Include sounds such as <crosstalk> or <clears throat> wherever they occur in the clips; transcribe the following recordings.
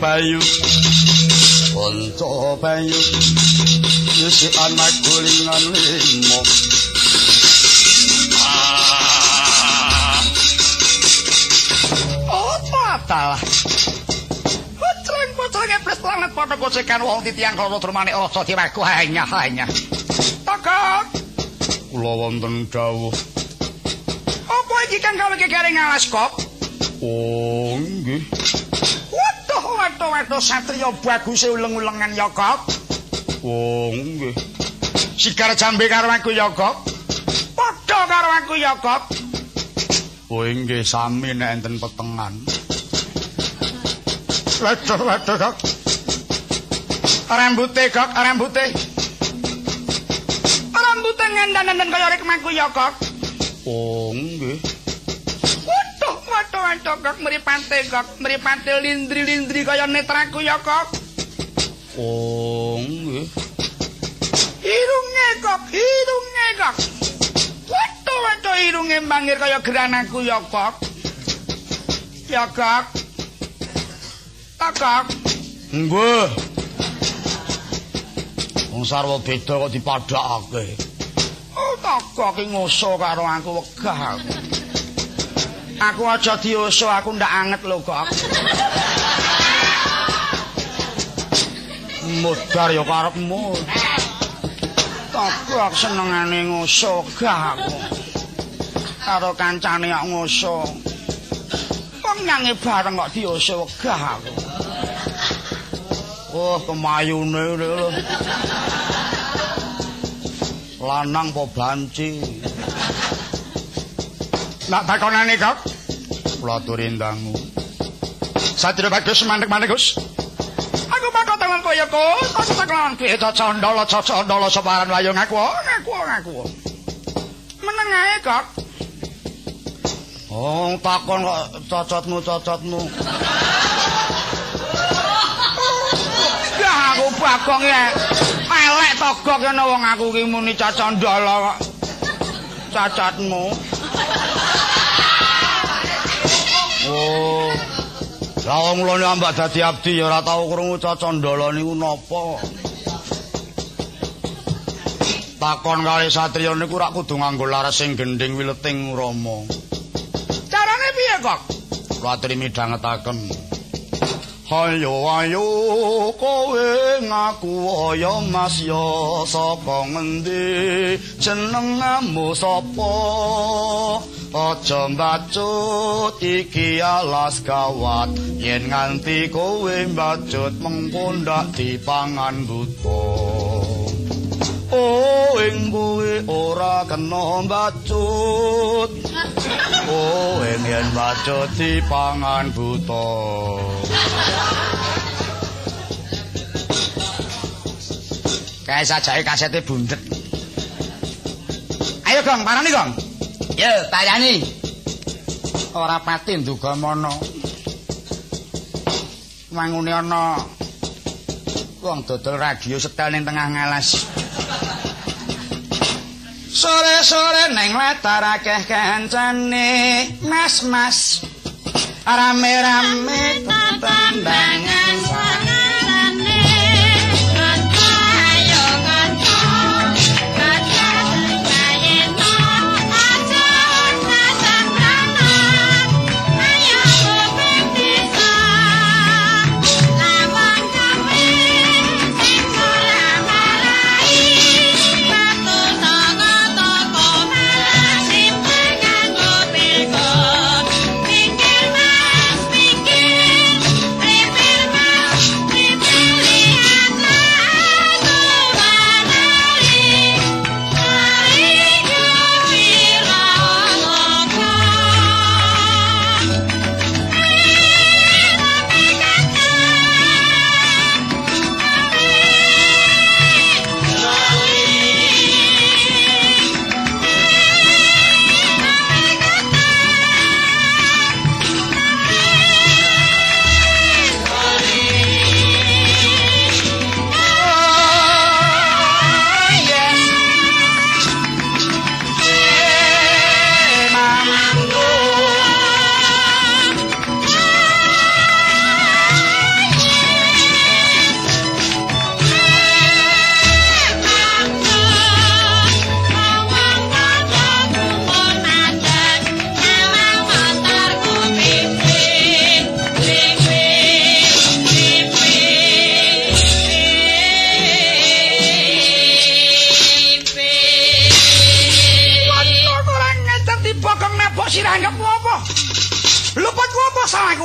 Bayu Bonco bayu Yusi anak gulingan limo Oh, matalah. Pucreng pucreng iblis banget pada gocekan wong titiang kalau termane rasa diwaku hanya hanya. Takak. Kula wonten dawuh. Apa iki kang gawe gegere ngalas kok? Oh, nggih. Waduh, waduh, waduh, satria bagus uleng-ulengan ya kok. Oh, nggih. Sigar jambe karo aku ya kok. Padha karo aku ya kok. Oh nggih sami nek enten petengan. Waduh waduh kok. Rambute kok, rambute. Rambute ngendan-ngendan kaya rek maku ya kok. Oh nggih. Waduh waduh kok mripate kok, mripate lindri-lindri kaya netraku ya kok. Oh nggih. Irunge kok, irunge kok. Waduh, waduh, irunge mangir kaya geranaku ya, Kok. Ya, Kok. Kok. Nggih. Wong sarwa beda kok dipadhakake. Oh, tak kok ki ngoso karo aku wegah aku. Aku aja dioso, aku ndak anget lho, Kok. Mudar ya karepmu. Tak senengane ngoso gah aku. Karo kancane kok ngoso. Wong nyange bareng kok dioso wegah aku. Oh, kemayune lho. Lanang po banci. Nak takonane kok. Kula aturi ndangu. Satria bagus mandek-mandek Gus. Aku bakal tangan kaya Gus. Aku takon ki cocondolo cocondolo separan wayo ngaku ngaku ngaku. Meneng ae kok. Oh, takon kok cocotmu cocotmu. Ya aku bagong ya. Elek togok kene wong aku ki muni cocondolo kok. Cacatmu. Oh. Lah wong lone ambak dadi abdi ya ora tau krungu cocondolo niku napa. Takon kali satriya niku rak kudu nganggo laras sing gending wileting Rama. Carane piye kok? Kula aturi midhangetaken. Hayo ayo kowe ngaku ya Mas ya saka ngendi jenengmu sapa Aja mbacut iki alas gawat yen nganti kowe mbacut mengkondak dipangan buta Oh ing kowe ora kena mbacut Oh ing yen mbacut dipangan buta Kae sajake kasete bundet. Ayo Gong, parani Gong. Yo, tayani. Ora pati nduga mono. Mangune ana wong dodol radio setel ning tengah ngalas. Sore-sore neng latar akeh kancane, Mas-mas. Rame-rame tandangan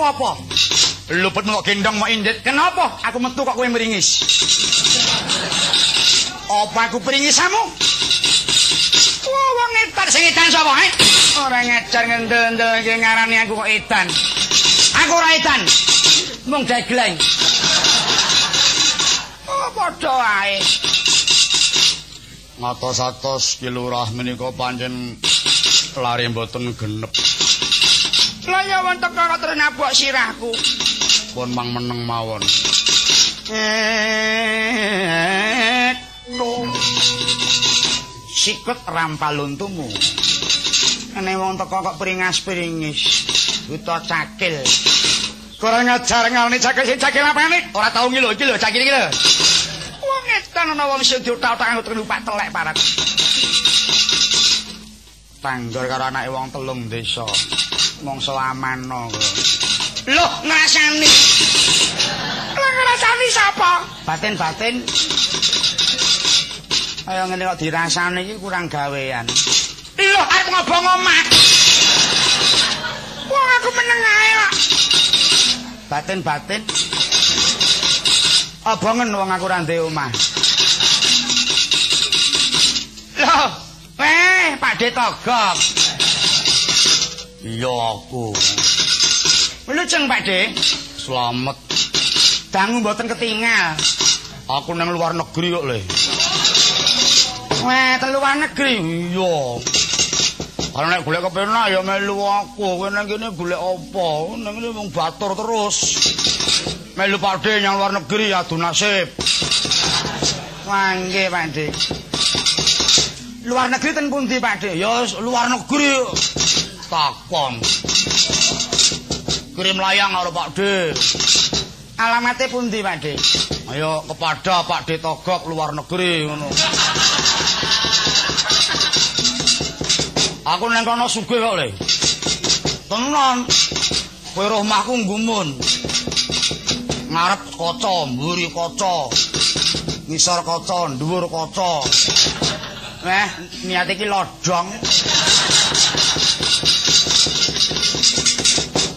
apa? Luput kok gendong mau indit. Kenapa? Aku metu kok kowe meringis. Apa aku peringisamu? Wah, wong edan sing edan sapa, eh? Ora ngajar ngendel-endel iki ngarani aku kok edan. Aku ora edan. Mung degleng. Oh, padha ae. Ngatos-atos Ki Lurah menika pancen lari mboten genep. Lah ya wonten kok terus nabok sirahku. Pun mang meneng mawon. Eh, no. Sikut rampaluntumu. Ene wong teko kok peringas-peringis. Buta cakil. Kurang ajar ngalni cakil sing cakil apane? Ora tau ngilo iki lho cakil iki lho. Wong edan ana wong sing diutak-utak nggo numpak telek parat. Tanggor karo anake wong telung desa. Mongso amano. Loh, ngrasani. Lah ngrasani sapa? Batin-batin. Ayo ngene kok dirasani iki kurang gawean. Loh, arep ngobong omah. Wong aku meneng ae kok. Batin-batin. Obongen wong aku ora ndek omah. Loh, eh, Pak De Togok. Iya aku. Wilujeng Pak De. Slamet. Dangu mboten ketinggal. Aku nang luar negeri kok le. Weh, teng luar negeri. Iya. Kalau nek golek kepenak ya melu aku. Kowe nang kene golek apa? Nang kene wong batur terus. Melu Pak De yang luar negeri adu nasib. Wangge Pak De. Luar negeri ten pundi Pak De? Ya luar negeri. Takon. Kirim layang karo Pak De. Alamate pundi Pak De? Ayo kepada Pak De Togok luar negeri ngono. Aku nang kono sugih kok le. Tenan. Kowe omahku nggumun. Ngarep kaca, mburi kaca. Ngisor kaca, dhuwur kaca. Weh, niat iki lodong.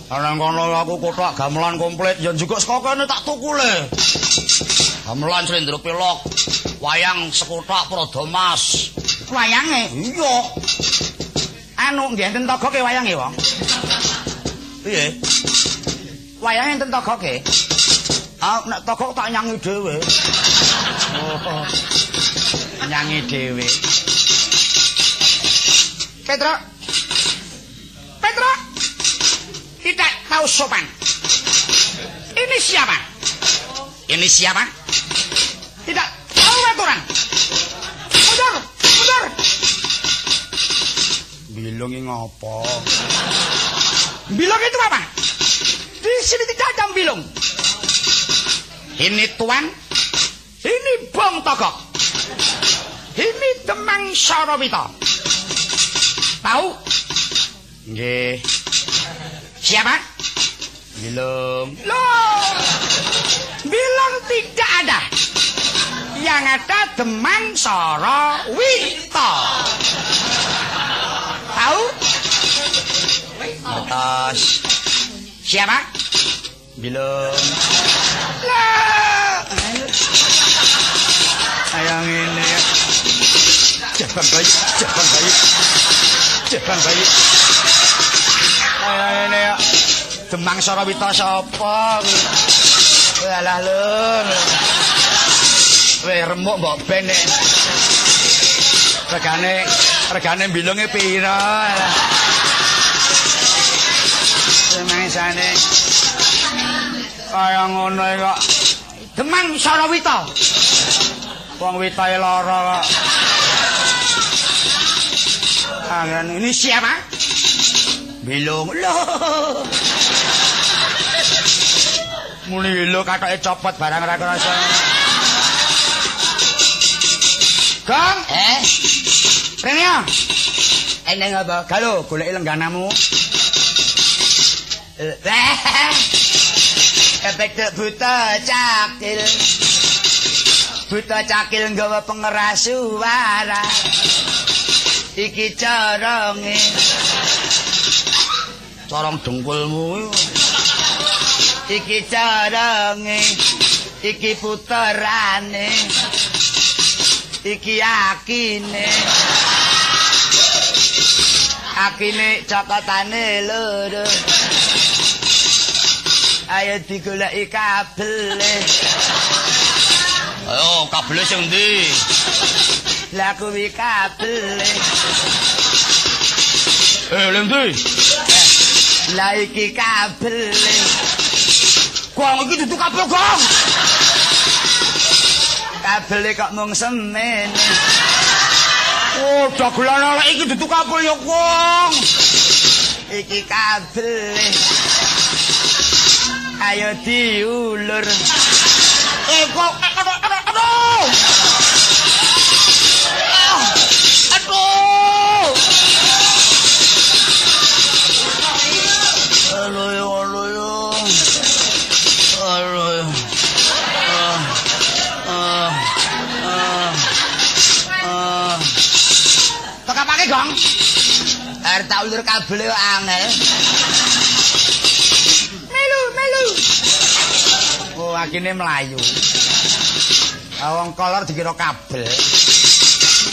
Ana kono aku kotak gamelan komplit ya juga saka kene tak tuku le. Gamelan Slendra Pilok, wayang sekotak Prodomas. Wayange? Iya. Anu nggih enten togoke wayange, Wong. Piye? Wayange enten togoke. Ah, nek togok tak nyangi dhewe. Oh. Nyangi dhewe. Petro. Tahu sopan. Ini siapa? Ini siapa? Tidak tahu aturan. Mundur, mundur. Bilung ini ngapa? Bilung itu apa? Di sini tidak ada bilung. Ini tuan, ini bong togok. Ini demang Sarawita. Tahu? Nggih. Siapa? Bilung. Loh. Bilung tidak ada. Yang ada Demang Sarawita. Tahu? Atas. Siapa? Bilung. Lah. Ayang ini. Jangan bayi, jangan bayi. Jangan bayi. Ayang ini ya. Demang Sarawita sapa? Alah lur. Weh remuk mbok ben nek. Regane regane bilunge pira? Semangsane. Kaya ngono iki kok. Demang Sarawita. Wong witahe lara kok. Angan ini siapa? Bilung. Loh. Muni lho katoke copot barang ra krasa. Kang, Eh, rene ya. eneng apa? Galo, golek lengganamu. <laughs> Eh, dek buta cakil. Buta cakil nggawa pengeras suara. Iki coronge. Corong dengkulmu. Iki carange iki puterane iki akine. Akine cokotane loro. Ayo digoleki kabele. Ayo kabel sing ndi? lah kuwi kabele. Eh, lha ndi? lah iki kabele Gong iki dudu kabel gong. kabele kok mung semene Oh, dagelan ala iki dudu kabel ya, Gong. iki kabele ayo diulur Eh, kok Gong? Arep tak ulur kabel yo angel. Melu, melu. Oh, akine mlayu. Awang kolor dikira kabel.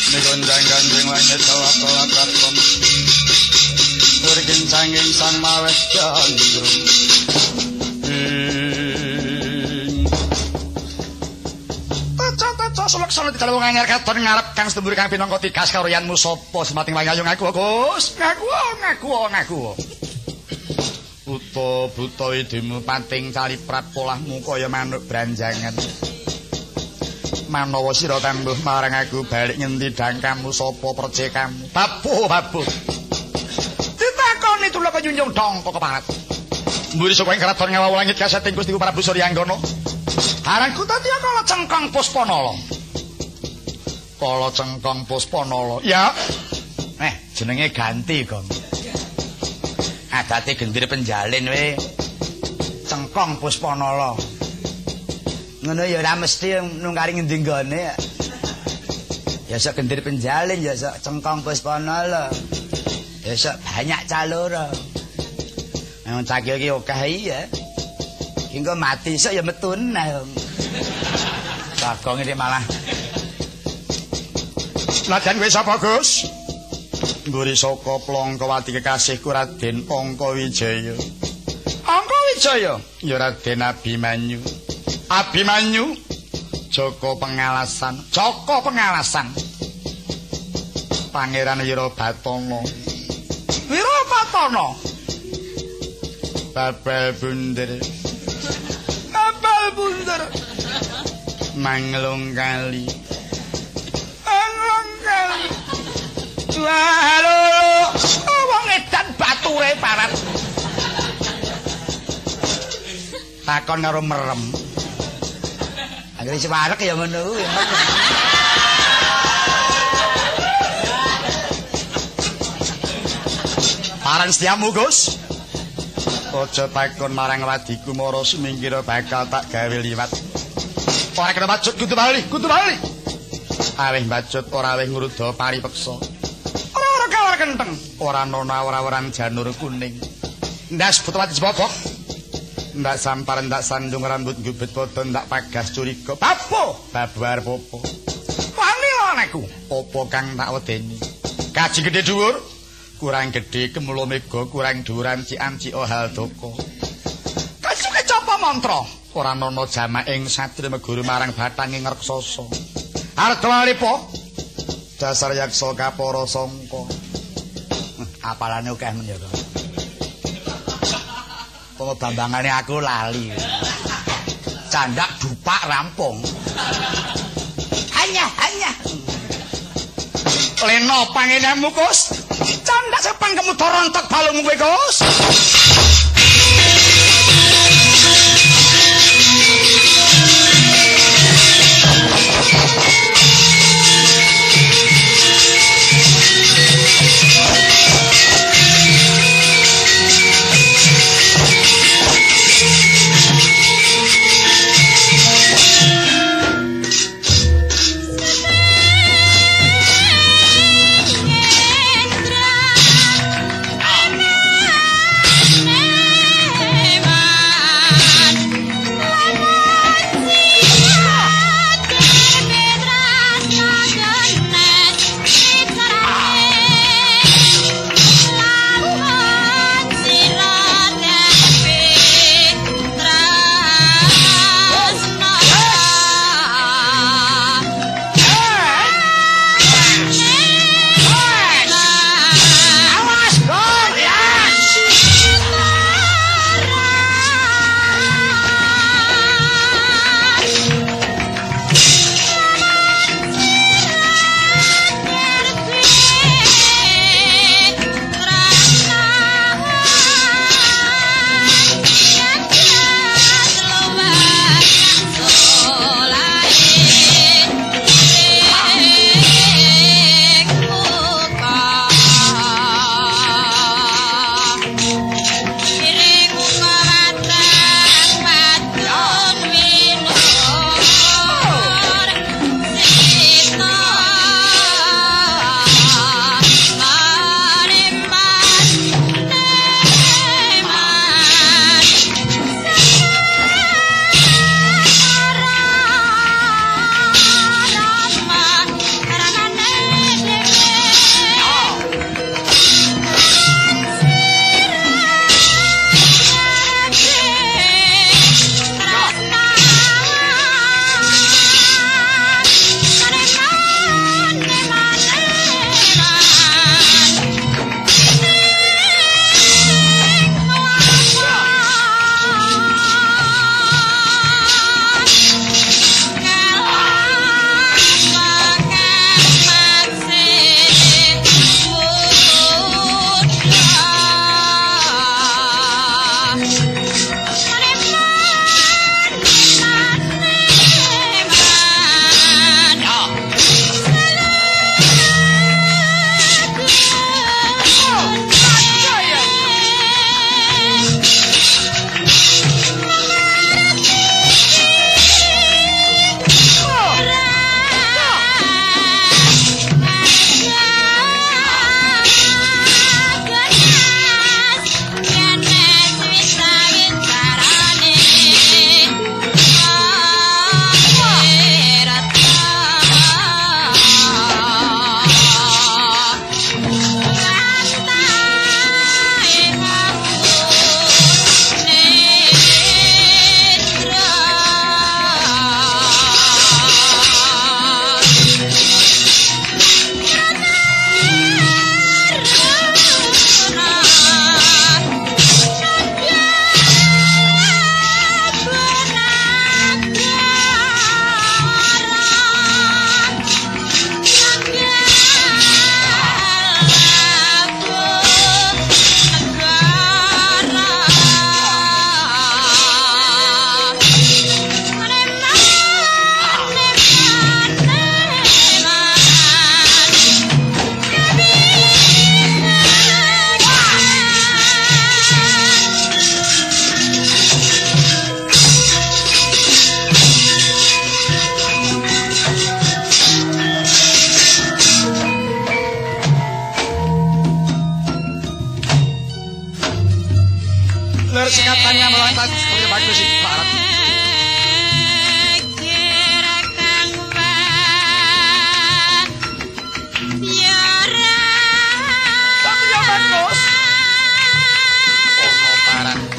Nikonjang ganjing langit kala-kala katon. Turkin sanging sang mawet gandrung. Taca-taca seleksana di dalam nganyar katon ngarep kang setembur kang pinangka tikas karo yanmu sapa semating wangayu ngaku Gus. Ngaku ngaku ngaku Uta buta idimu pating caliprat polahmu kaya manuk branjangan. Manawa sira tambuh marang aku balik ngendi dangkamu sapa percekamu babu babu ditakoni tulak nyunjung dong kok keparat mburi saka ing kraton ngawa langit kaseting Gusti Prabu Suryanggana aranku tadi kala cengkong puspanala kala cengkong puspanala ya Eh, jenenge ganti, Gong. Adate gendir penjalin we. Cengkong Puspanala. Ngono ya ora mesti nungkari ngendi nggone. Ya sok gendir penjalin, ya sok cengkong Puspanala. Ya sok banyak calora. Memang cakil ki akeh iya. Ki engko mati sok ya metu nah. Bagong ini malah Ladan kowe sapa Gus Mburi saka Plongkawati kekasihku Raden Angka Wijaya Angka Wijaya ya Raden Abimanyu. Abimanyu? Joko pengalasan. Joko pengalasan. Pangeran Wirabatana. Wirabatana? Babel bunder. Babel bunder. Manglung kali Halo Wong edan bature parat takon karo merem. Anggere sewarek ya ngono kuwi. Parang setiamu, Gus. Aja takon marang wadiku mara sumingkira bakal tak gawe liwat. Ora kena bacut kudu bali, kudu bali. Aweh bacut ora aweh ngruda paripeksa. Ora ora kawar kenteng, ora nona ora waran janur kuning. Ndas putwati sebobok. Ndak sampar ndak sandung rambut gubet foto ndak pagas curiga. Papo, babar popo. Wani anakku, popo kang tak wedeni. Kaji gede dhuwur, kurang gede kemulo mega kurang dhuwuran cian cio hal doko. Kasuke capa mantra, ora ana jamak ing satri meguru marang batange ngreksasa. Ardwalipa dasar yaksa kapara sangka. Apalane akeh men ya. Pomo bambangane aku lali. Candak dupak rampung. Hanya, hanya. Leno pangenamu Gus. Candak sepang kamu rontok balungmu Gus.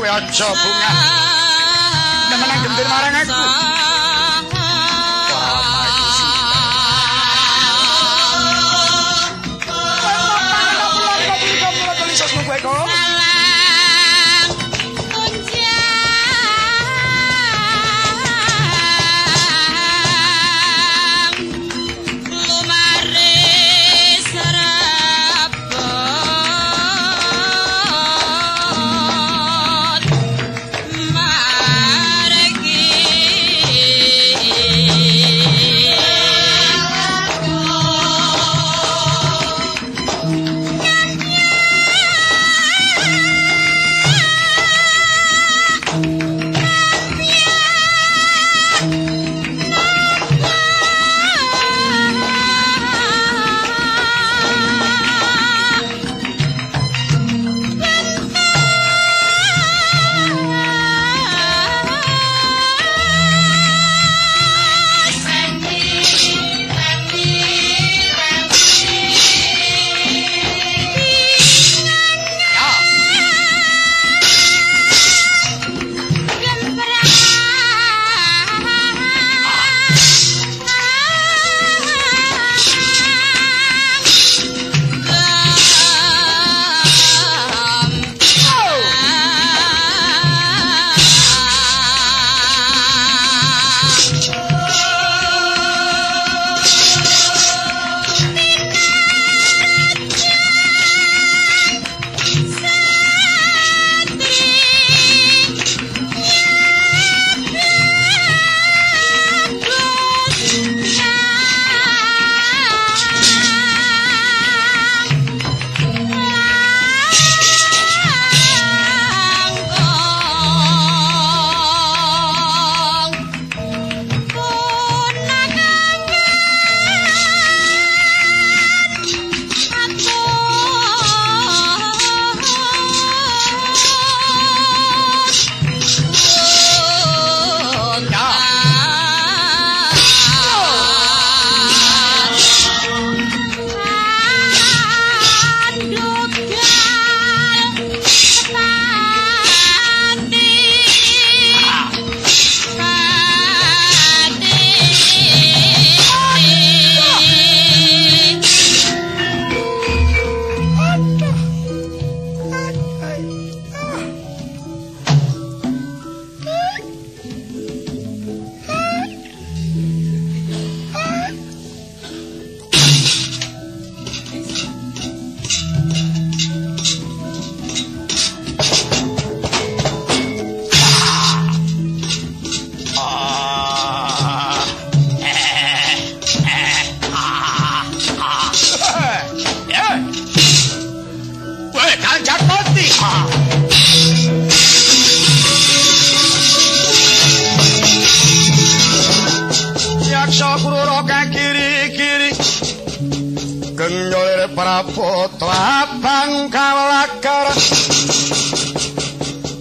Aja bunga. Nemenang gendir marang aku.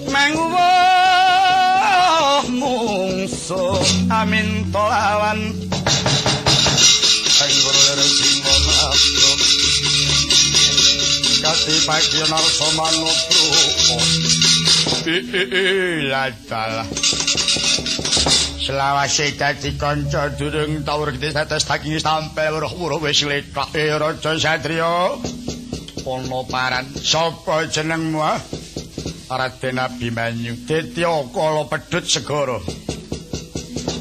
Menguwah mungsu amin tolawan Kati pagi narso manupro Iladalah Selawase dadi kanca durung tau regi tetes daging sampe weruh-weruh wis lekak e raja satriya. Ana paran sapa jenengmu? ah? Raden Abimanyu. Detya kala pedhut segara.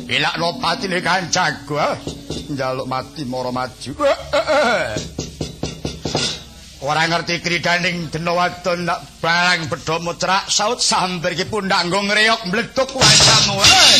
Pilakno patine kancaku, ah. njaluk mati mara maju. <clears throat> Ora ngerti kridaning dena wadon nak barang bedha mucrak saut sambar iki pundhak nggo ngreok mleduk wancamu. Eh.